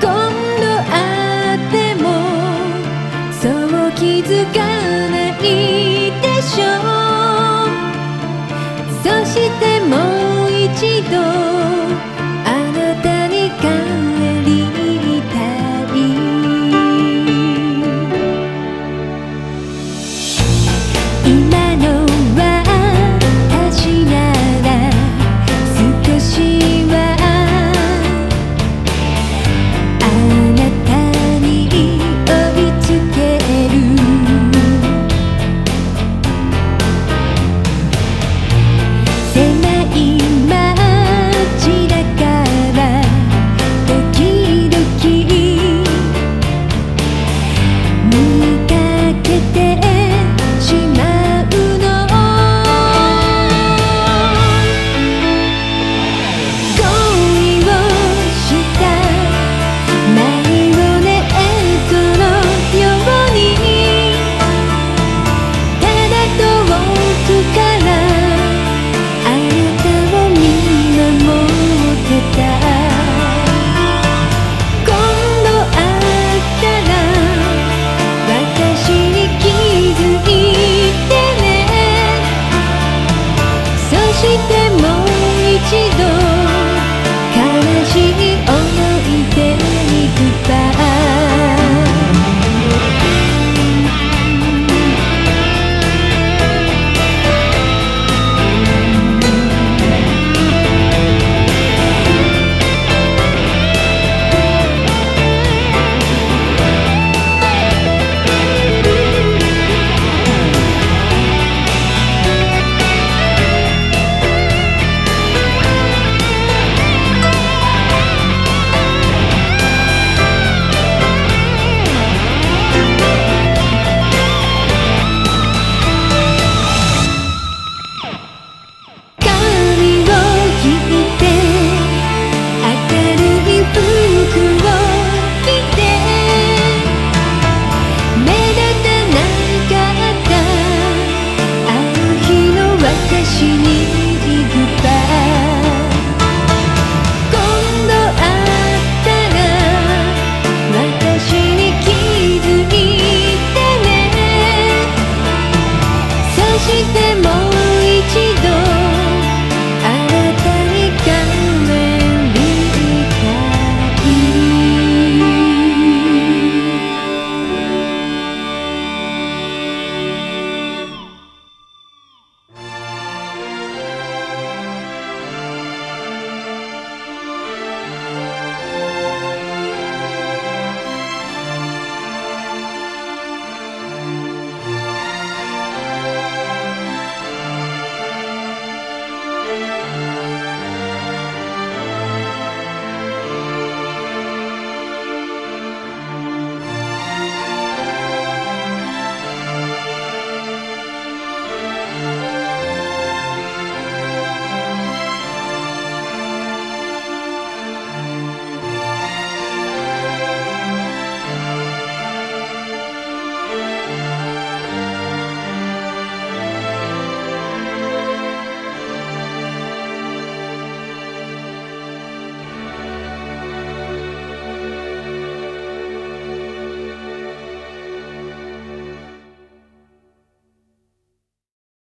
今度会ってもそう気づかないでしょうそしてもう一度あなたに帰りたい今